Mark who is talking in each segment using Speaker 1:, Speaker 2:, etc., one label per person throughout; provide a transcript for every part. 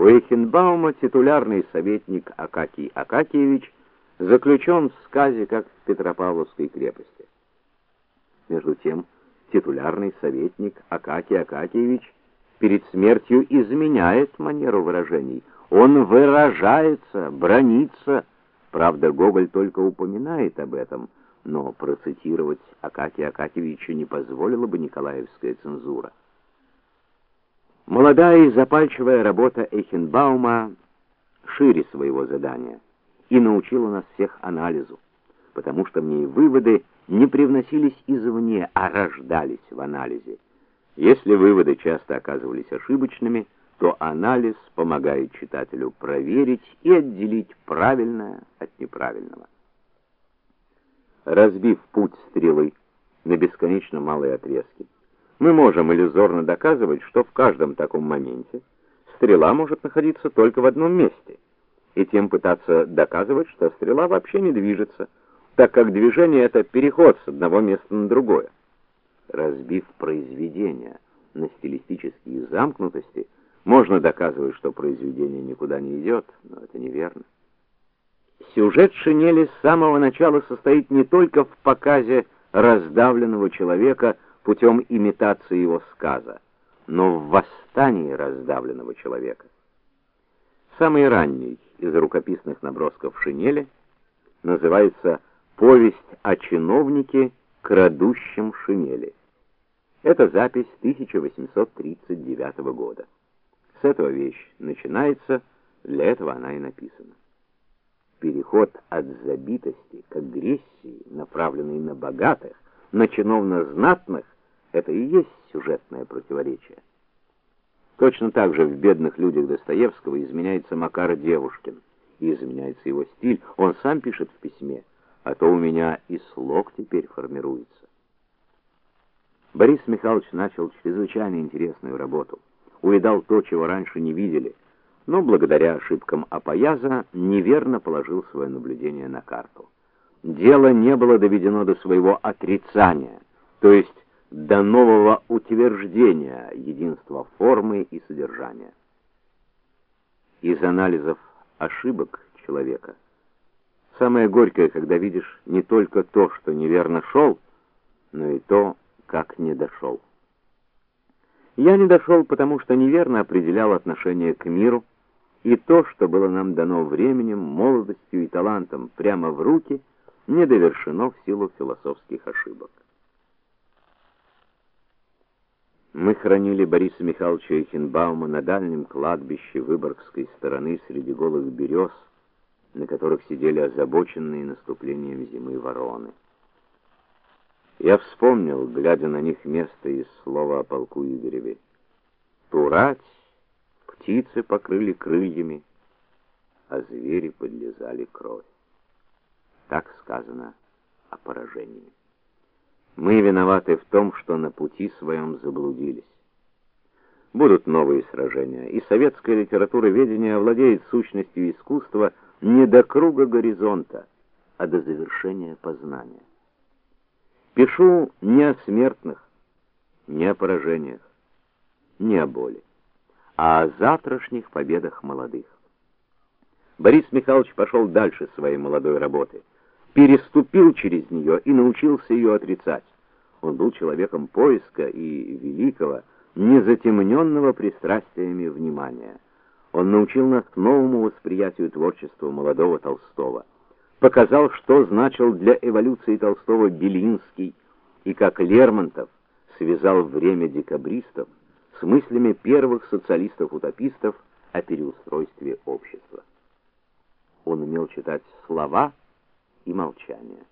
Speaker 1: У Эйхенбаума титулярный советник Акакий Акакиевич заключен в сказе, как в Петропавловской крепости. Между тем, титулярный советник Акакий Акакиевич перед смертью изменяет манеру выражений. Он выражается, бронится. Правда, Гоголь только упоминает об этом, но процитировать Акакия Акакиевича не позволила бы Николаевская цензура. Молодая и запальчивая работа Эйхенбаума шире своего задания и научила нас всех анализу, потому что в ней выводы не привносились извне, а рождались в анализе. Если выводы часто оказывались ошибочными, то анализ помогает читателю проверить и отделить правильное от неправильного. Разбив путь стрелы на бесконечно малые отрезки, мы можем иллюзорно доказывать, что в каждом таком моменте стрела может находиться только в одном месте, и тем пытаться доказывать, что стрела вообще не движется, так как движение это переход с одного места на другое. Разбив произведение на стилистические замкнутости, можно доказывать, что произведение никуда не идет, но это неверно. Сюжет шинели с самого начала состоит не только в показе раздавленного человека, путем имитации его сказа, но в восстании раздавленного человека. Самый ранний из рукописных набросков Шинели называется Повесть о чиновнике, крадущем шинели. Это запись 1839 года. С этого вещь начинается, для этого она и написана. Переход от забитости к агрессии, направленный на богатых, на чиновно-знатных, это и есть сюжетное противоречие. Точно так же в бедных людях Достоевского изменяется Макар Девушкин, и изменяется его стиль. Он сам пишет в письме: "А то у меня и слог теперь формируется". Борис Михайлович начал чрезвычайно интересную работу. Увидал то, чего раньше не видели, но благодаря ошибкам Апояза неверно положил свое наблюдение на карту. Дело не было доведено до своего отрицания, то есть до нового утверждения единства формы и содержания. Из анализов ошибок человека самое горькое, когда видишь не только то, что неверно шел, но и то, как не дошел. Я не дошел, потому что неверно определял отношение к миру, и то, что было нам дано временем, молодостью и талантом прямо в руки, не довершено в силу философских ошибок. Мы хранили Бориса Михайловича Эйхенбаума на дальнем кладбище Выборгской стороны среди голых берез, на которых сидели озабоченные наступлением зимы вороны. Я вспомнил, глядя на них место из слова о полку Игореве. Турать, птицы покрыли крыльями, а звери подлезали кровь. Так сказано о поражении. Мы виноваты в том, что на пути своем заблудились. Будут новые сражения, и советская литература ведения овладеет сущностью искусства не до круга горизонта, а до завершения познания. Пишу не о смертных, не о поражениях, не о боли, а о завтрашних победах молодых. Борис Михайлович пошел дальше своей молодой работы переступил через нее и научился ее отрицать. Он был человеком поиска и великого, незатемненного пристрастиями внимания. Он научил нас новому восприятию творчества молодого Толстого. Показал, что значил для эволюции Толстого Белинский и как Лермонтов связал время декабристов с мыслями первых социалистов-утопистов о переустройстве общества. Он умел читать слова и молчание.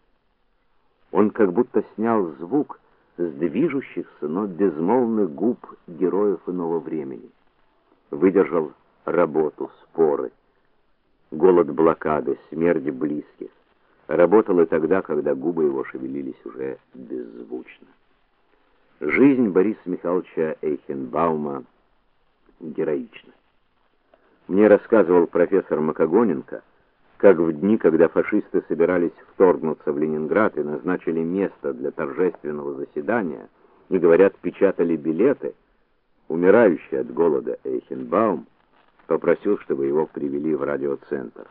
Speaker 1: Он как будто снял звук с движущихся, но безмолвных губ героев иного времени. Выдержал работу, споры, голод блокады, смерть близких. Работал и тогда, когда губы его шевелились уже беззвучно. Жизнь Бориса Михайловича Эйхенбаума героична. Мне рассказывал профессор Макогоненко, как в дни, когда фашисты собирались вторгнуться в Ленинград и назначили место для торжественного заседания, и говорят, печатали билеты, умирающий от голода Эйхенбаум попросил, чтобы его привели в радиоцентр.